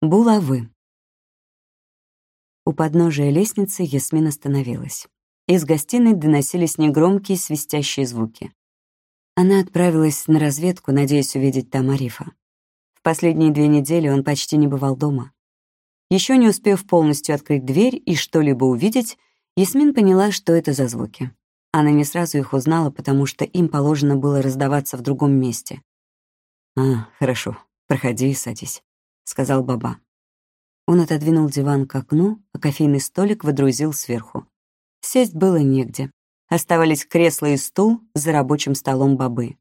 Булавы. У подножия лестницы Ясмин остановилась. Из гостиной доносились негромкие свистящие звуки. Она отправилась на разведку, надеясь увидеть там Арифа. В последние две недели он почти не бывал дома. Еще не успев полностью открыть дверь и что-либо увидеть, Ясмин поняла, что это за звуки. Она не сразу их узнала, потому что им положено было раздаваться в другом месте. «А, хорошо, проходи и садись», — сказал Баба. Он отодвинул диван к окну, а кофейный столик водрузил сверху. Сесть было негде. Оставались кресло и стул за рабочим столом Бабы.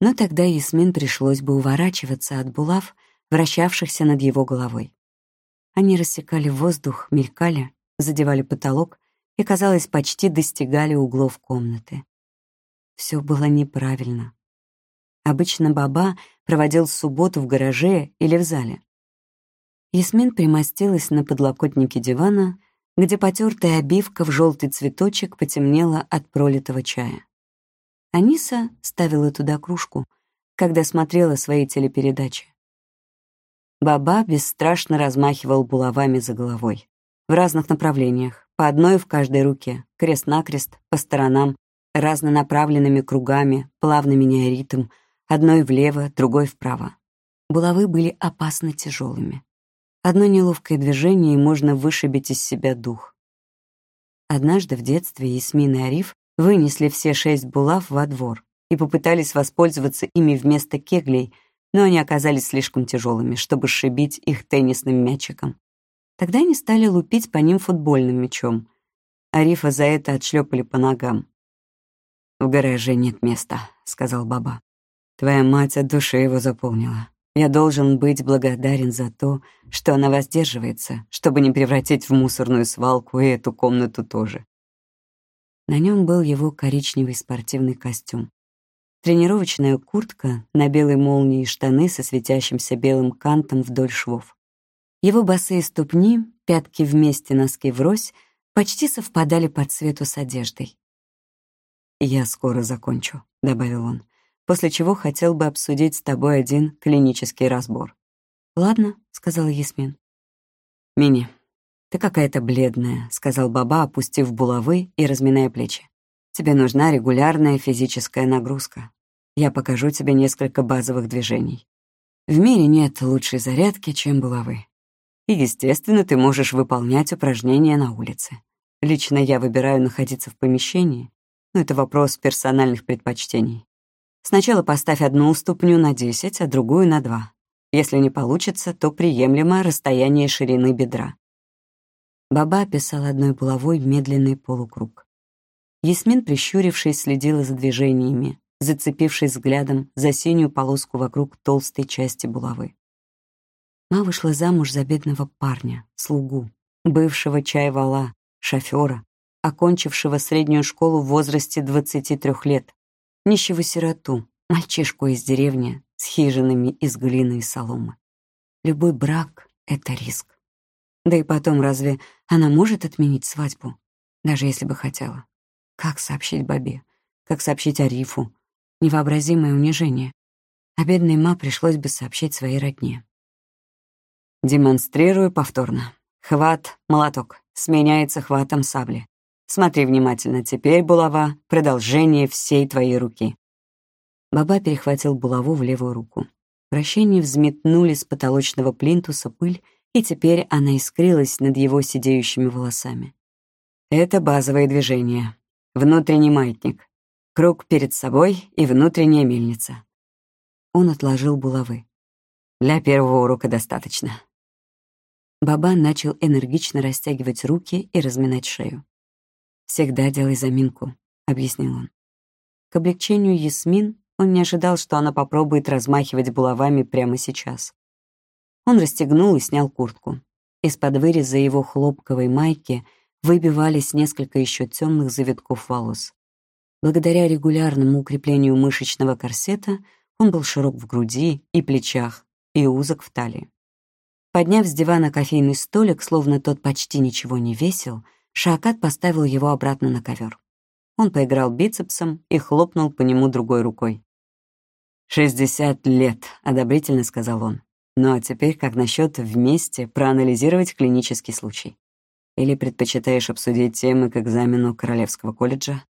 Но тогда Ясмин пришлось бы уворачиваться от булав, вращавшихся над его головой. Они рассекали воздух, мелькали, задевали потолок и, казалось, почти достигали углов комнаты. Все было неправильно. Обычно Баба проводил субботу в гараже или в зале. Ясмин примостилась на подлокотнике дивана, где потертая обивка в желтый цветочек потемнела от пролитого чая. Аниса ставила туда кружку, когда смотрела свои телепередачи. Баба бесстрашно размахивал булавами за головой. В разных направлениях, по одной в каждой руке, крест-накрест, по сторонам, разнонаправленными кругами, плавно меняя ритм, одной влево, другой вправо. Булавы были опасно тяжелыми. Одно неловкое движение, и можно вышибить из себя дух. Однажды в детстве Ясмин и Ариф вынесли все шесть булав во двор и попытались воспользоваться ими вместо кеглей, но они оказались слишком тяжелыми, чтобы сшибить их теннисным мячиком. Тогда они стали лупить по ним футбольным мячом. Арифа за это отшлепали по ногам. «В гараже нет места», — сказал Баба. «Твоя мать от души его заполнила. Я должен быть благодарен за то, что она воздерживается, чтобы не превратить в мусорную свалку и эту комнату тоже». На нем был его коричневый спортивный костюм. Тренировочная куртка на белой молнии и штаны со светящимся белым кантом вдоль швов. Его босые ступни, пятки вместе, носки врозь, почти совпадали по цвету с одеждой. «Я скоро закончу», — добавил он, после чего хотел бы обсудить с тобой один клинический разбор. «Ладно», — сказала Ясмин. «Мини, ты какая-то бледная», — сказал Баба, опустив булавы и разминая плечи. Тебе нужна регулярная физическая нагрузка. Я покажу тебе несколько базовых движений. В мире нет лучшей зарядки, чем булавы. И, естественно, ты можешь выполнять упражнения на улице. Лично я выбираю находиться в помещении, но это вопрос персональных предпочтений. Сначала поставь одну ступню на 10, а другую на 2. Если не получится, то приемлемо расстояние ширины бедра. Баба описал одной булавой медленный полукруг. Ясмин, прищурившись, следила за движениями, зацепившись взглядом за синюю полоску вокруг толстой части булавы. Ма вышла замуж за бедного парня, слугу, бывшего чайвала, шофера, окончившего среднюю школу в возрасте 23 лет, нищего сироту, мальчишку из деревни с хижинами из глины и соломы. Любой брак — это риск. Да и потом, разве она может отменить свадьбу, даже если бы хотела? Как сообщить Бабе? Как сообщить Арифу? Невообразимое унижение. А бедной Ма пришлось бы сообщить своей родне. Демонстрирую повторно. Хват, молоток, сменяется хватом сабли. Смотри внимательно, теперь булава — продолжение всей твоей руки. Баба перехватил булаву в левую руку. Вращения взметнули с потолочного плинтуса пыль, и теперь она искрилась над его сидеющими волосами. Это базовые движения внутренний маятник, круг перед собой и внутренняя мельница. Он отложил булавы. Для первого урока достаточно. Баба начал энергично растягивать руки и разминать шею. «Всегда делай заминку», — объяснил он. К облегчению Ясмин он не ожидал, что она попробует размахивать булавами прямо сейчас. Он расстегнул и снял куртку. Из-под выреза его хлопковой майки — выбивались несколько еще темных завитков волос. Благодаря регулярному укреплению мышечного корсета он был широк в груди и плечах и узок в талии. Подняв с дивана кофейный столик, словно тот почти ничего не весил, Шаакат поставил его обратно на ковер. Он поиграл бицепсом и хлопнул по нему другой рукой. «Шестьдесят лет», — одобрительно сказал он. Ну а теперь как насчет вместе проанализировать клинический случай? Или предпочитаешь обсудить темы к экзамену Королевского колледжа?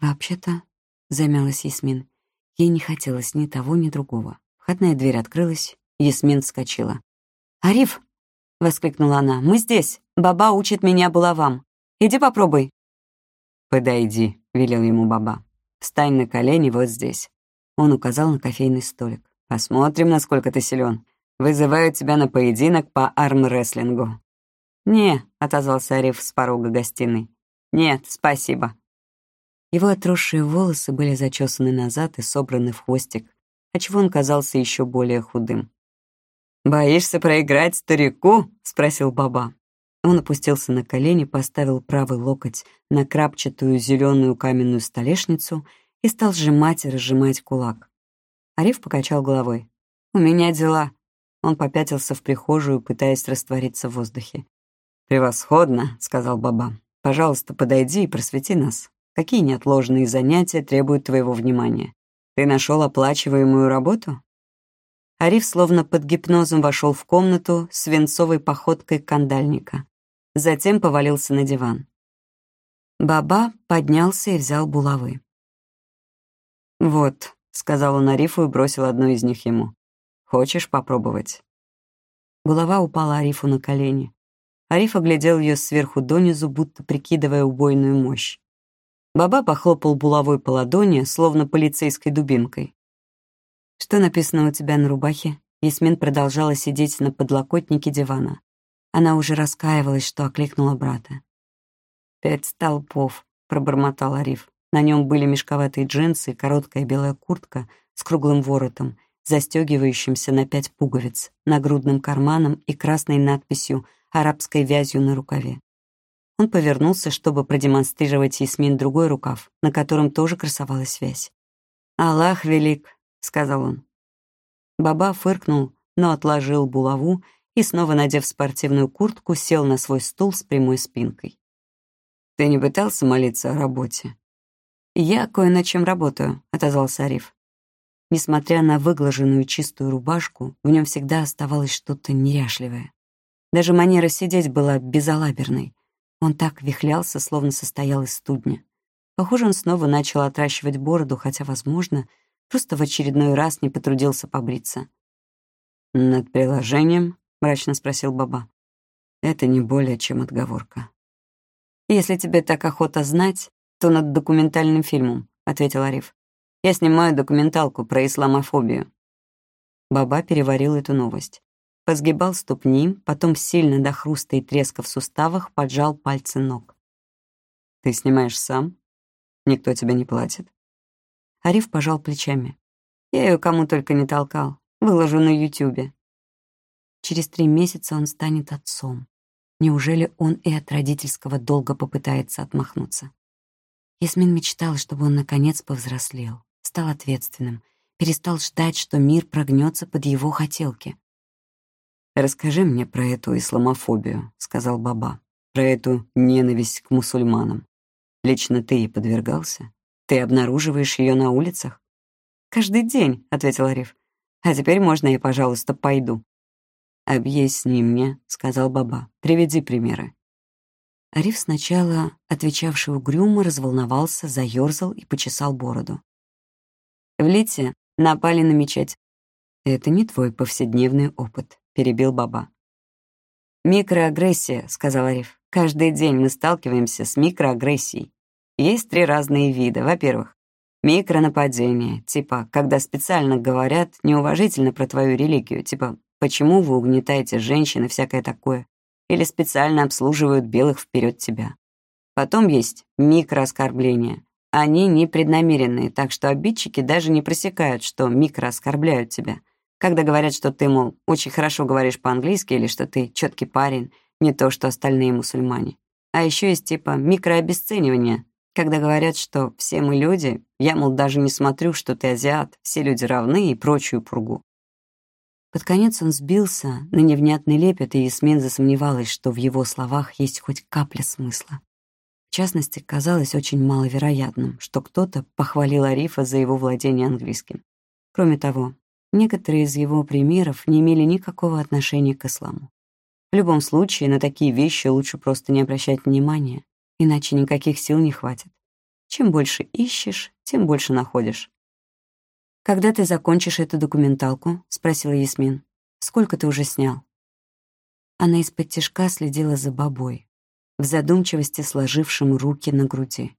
Вообще-то, замялась Ясмин, ей не хотелось ни того, ни другого. Входная дверь открылась, Ясмин вскочила. «Ариф!» — воскликнула она. «Мы здесь! Баба учит меня булавам. Иди попробуй!» «Подойди», — велел ему Баба. «Встань на колени вот здесь». Он указал на кофейный столик. «Посмотрим, насколько ты силен. Вызываю тебя на поединок по армрестлингу». «Не», — отозвался Ариф с порога гостиной. «Нет, спасибо». Его отросшие волосы были зачесаны назад и собраны в хвостик, отчего он казался еще более худым. «Боишься проиграть старику?» — спросил Баба. Он опустился на колени, поставил правый локоть на крапчатую зеленую каменную столешницу и стал сжимать и разжимать кулак. Ариф покачал головой. «У меня дела». Он попятился в прихожую, пытаясь раствориться в воздухе. «Превосходно», — сказал Баба. «Пожалуйста, подойди и просвети нас. Какие неотложные занятия требуют твоего внимания? Ты нашел оплачиваемую работу?» Ариф словно под гипнозом вошел в комнату с свинцовой походкой кандальника. Затем повалился на диван. Баба поднялся и взял булавы. «Вот», — сказал он Арифу и бросил одну из них ему. «Хочешь попробовать?» Булава упала Арифу на колени. Ариф оглядел ее сверху донизу, будто прикидывая убойную мощь. Баба похлопал булавой по ладони, словно полицейской дубинкой. «Что написано у тебя на рубахе?» Ясмин продолжала сидеть на подлокотнике дивана. Она уже раскаивалась, что окликнула брата. «Пять столпов», — пробормотал Ариф. На нем были мешковатые джинсы, короткая белая куртка с круглым воротом, застегивающимся на пять пуговиц, нагрудным карманом и красной надписью арабской вязью на рукаве. Он повернулся, чтобы продемонстрировать Ясмин другой рукав, на котором тоже красовалась связь. «Аллах велик», — сказал он. Баба фыркнул, но отложил булаву и, снова надев спортивную куртку, сел на свой стул с прямой спинкой. «Ты не пытался молиться о работе?» «Я кое над чем работаю», — отозвался Ариф. Несмотря на выглаженную чистую рубашку, в нем всегда оставалось что-то неряшливое. Даже манера сидеть была безалаберной. Он так вихлялся, словно состоял из студня. Похоже, он снова начал отращивать бороду, хотя, возможно, просто в очередной раз не потрудился побриться. «Над приложением?» — мрачно спросил Баба. «Это не более чем отговорка». «Если тебе так охота знать, то над документальным фильмом», — ответил Ариф. «Я снимаю документалку про исламофобию». Баба переварил эту новость позгибал ступни, потом сильно до хруста и треска в суставах поджал пальцы ног. «Ты снимаешь сам? Никто тебе не платит?» Ариф пожал плечами. «Я ее кому только не толкал. Выложу на Ютубе». Через три месяца он станет отцом. Неужели он и от родительского долга попытается отмахнуться? Ясмин мечтал, чтобы он наконец повзрослел, стал ответственным, перестал ждать, что мир прогнется под его хотелки. «Расскажи мне про эту исламофобию», — сказал Баба, «про эту ненависть к мусульманам. Лично ты и подвергался? Ты обнаруживаешь ее на улицах?» «Каждый день», — ответил Ариф. «А теперь можно я, пожалуйста, пойду?» «Объясни мне», — сказал Баба. «Приведи примеры». Ариф сначала, отвечавший угрюмо, разволновался, заёрзал и почесал бороду. В Лите напали на мечеть. Это не твой повседневный опыт. — перебил Баба. «Микроагрессия», — сказал Ариф. «Каждый день мы сталкиваемся с микроагрессией. Есть три разные вида. Во-первых, микронападение, типа, когда специально говорят неуважительно про твою религию, типа, почему вы угнетаете женщин и всякое такое, или специально обслуживают белых вперед тебя. Потом есть микрооскорбления. Они непреднамеренные, так что обидчики даже не просекают, что микрооскорбляют тебя — когда говорят, что ты, мол, очень хорошо говоришь по-английски или что ты четкий парень, не то, что остальные мусульмане. А еще есть типа микрообесценивание, когда говорят, что все мы люди, я, мол, даже не смотрю, что ты азиат, все люди равны и прочую пургу. Под конец он сбился на невнятный лепет, и Ясмин засомневалась, что в его словах есть хоть капля смысла. В частности, казалось очень маловероятным, что кто-то похвалил Арифа за его владение английским. Кроме того, Некоторые из его примеров не имели никакого отношения к исламу. В любом случае, на такие вещи лучше просто не обращать внимания, иначе никаких сил не хватит. Чем больше ищешь, тем больше находишь. «Когда ты закончишь эту документалку?» — спросила Ясмин. «Сколько ты уже снял?» Она из-под тишка следила за бабой, в задумчивости сложившим руки на груди.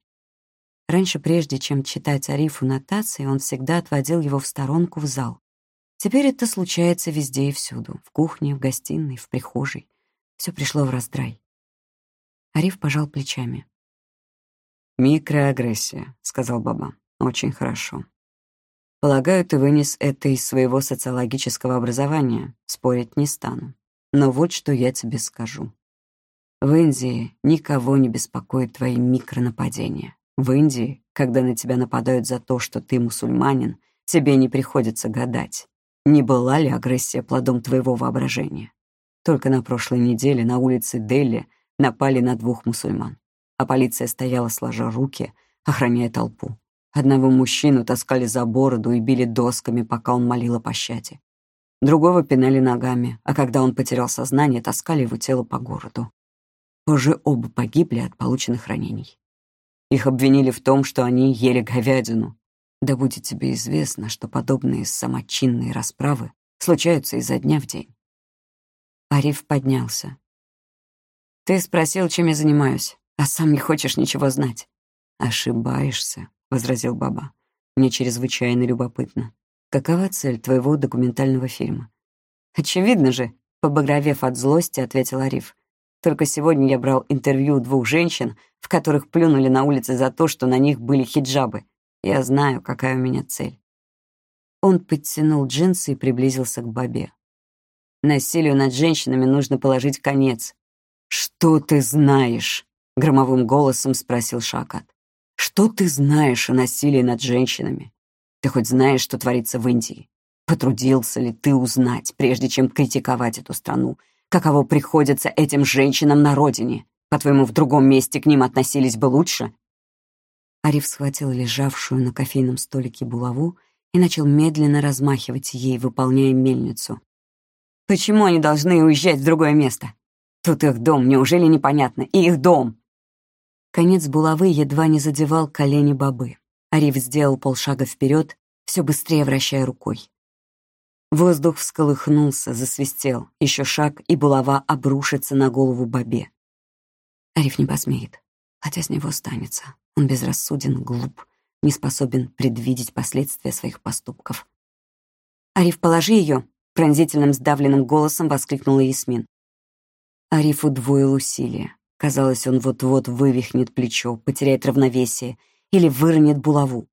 Раньше, прежде чем читать Арифу нотации, он всегда отводил его в сторонку в зал. Теперь это случается везде и всюду. В кухне, в гостиной, в прихожей. Все пришло в раздрай. Ариф пожал плечами. «Микроагрессия», — сказал Баба. «Очень хорошо. Полагаю, ты вынес это из своего социологического образования. Спорить не стану. Но вот что я тебе скажу. В Индии никого не беспокоит твои микронападения. В Индии, когда на тебя нападают за то, что ты мусульманин, тебе не приходится гадать, не была ли агрессия плодом твоего воображения. Только на прошлой неделе на улице Дели напали на двух мусульман, а полиция стояла сложа руки, охраняя толпу. Одного мужчину таскали за бороду и били досками, пока он молил о пощаде. Другого пинали ногами, а когда он потерял сознание, таскали его тело по городу. Позже оба погибли от полученных ранений. Их обвинили в том, что они ели говядину, да будет тебе известно, что подобные самочинные расправы случаются изо дня в день. Ариф поднялся. «Ты спросил, чем я занимаюсь, а сам не хочешь ничего знать». «Ошибаешься», — возразил Баба. «Мне чрезвычайно любопытно. Какова цель твоего документального фильма?» «Очевидно же», — побагровев от злости, ответил Ариф. «Только сегодня я брал интервью двух женщин, в которых плюнули на улице за то, что на них были хиджабы. Я знаю, какая у меня цель. Он подтянул джинсы и приблизился к Бабе. Насилию над женщинами нужно положить конец. «Что ты знаешь?» — громовым голосом спросил Шакат. «Что ты знаешь о насилии над женщинами? Ты хоть знаешь, что творится в Индии? Потрудился ли ты узнать, прежде чем критиковать эту страну, каково приходится этим женщинам на родине? По-твоему, в другом месте к ним относились бы лучше? Ариф схватил лежавшую на кофейном столике булаву и начал медленно размахивать ей, выполняя мельницу. «Почему они должны уезжать в другое место? Тут их дом, неужели непонятно? И их дом!» Конец булавы едва не задевал колени бабы. Ариф сделал полшага вперед, все быстрее вращая рукой. Воздух всколыхнулся, засвистел. Еще шаг, и булава обрушится на голову бабе. Ариф не посмеет, хотя с него останется. Он безрассуден, глуп, не способен предвидеть последствия своих поступков. «Ариф, положи ее!» — пронзительным сдавленным голосом воскликнула Ясмин. Ариф удвоил усилия. Казалось, он вот-вот вывихнет плечо, потеряет равновесие или выронит булаву.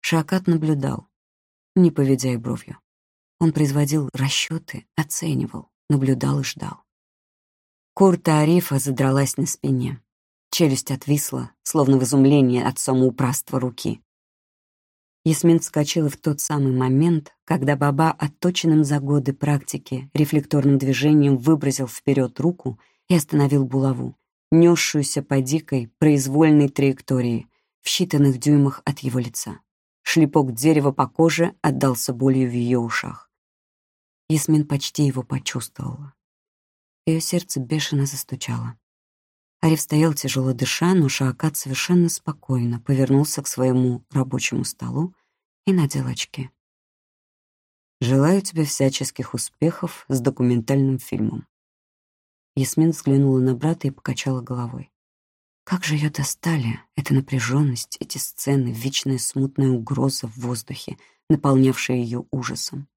Шакат наблюдал, не поведя и бровью. Он производил расчеты, оценивал, наблюдал и ждал. Курта Арифа задралась на спине. Челюсть отвисла, словно в изумлении от самоуправства руки. Ясмин вскочила в тот самый момент, когда Баба отточенным за годы практики рефлекторным движением выбросил вперед руку и остановил булаву, несшуюся по дикой, произвольной траектории, в считанных дюймах от его лица. Шлепок дерева по коже отдался болью в ее ушах. Ясмин почти его почувствовала. Ее сердце бешено застучало. Ариф стоял тяжело дыша, но Шаакат совершенно спокойно повернулся к своему рабочему столу и надел очки. «Желаю тебе всяческих успехов с документальным фильмом». Ясмин взглянула на брата и покачала головой. Как же ее достали, эта напряженность, эти сцены, вечная смутная угроза в воздухе, наполнявшая ее ужасом.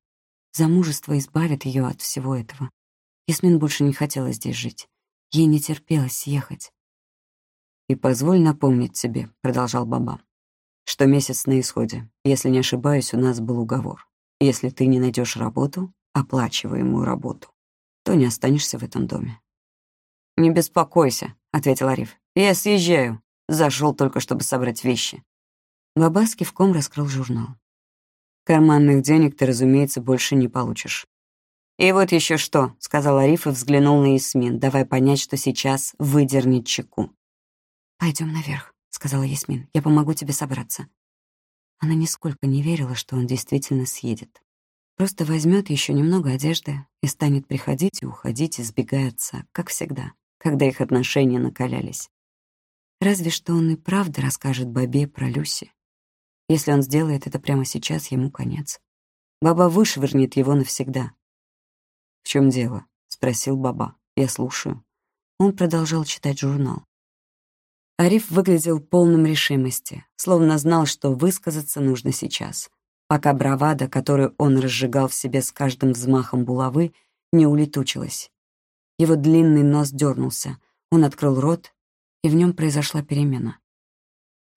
Замужество избавит ее от всего этого. Ясмин больше не хотела здесь жить. Ей не терпелось ехать. «И позволь напомнить тебе», — продолжал Баба, «что месяц на исходе. Если не ошибаюсь, у нас был уговор. Если ты не найдешь работу, оплачиваемую работу, то не останешься в этом доме». «Не беспокойся», — ответил Ариф. «Я съезжаю. Зашел только, чтобы собрать вещи». Баба с кивком раскрыл журнал. «Карманных денег ты, разумеется, больше не получишь. «И вот еще что», — сказал Ариф и взглянул на Ясмин, давая понять, что сейчас выдернет чеку. «Пойдем наверх», — сказала Ясмин. «Я помогу тебе собраться». Она нисколько не верила, что он действительно съедет. Просто возьмет еще немного одежды и станет приходить и уходить, избегая отца, как всегда, когда их отношения накалялись. Разве что он и правда расскажет Бабе про Люси. Если он сделает это прямо сейчас, ему конец. Баба вышвырнет его навсегда. «В чем дело?» — спросил Баба. «Я слушаю». Он продолжал читать журнал. Ариф выглядел полным решимости, словно знал, что высказаться нужно сейчас, пока бравада, которую он разжигал в себе с каждым взмахом булавы, не улетучилась. Его длинный нос дернулся, он открыл рот, и в нем произошла перемена.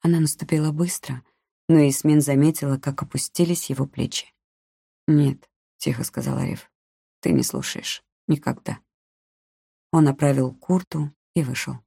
Она наступила быстро, но Исмин заметила, как опустились его плечи. «Нет», — тихо сказал Ариф, — «ты не слушаешь. Никогда». Он оправил курту и вышел.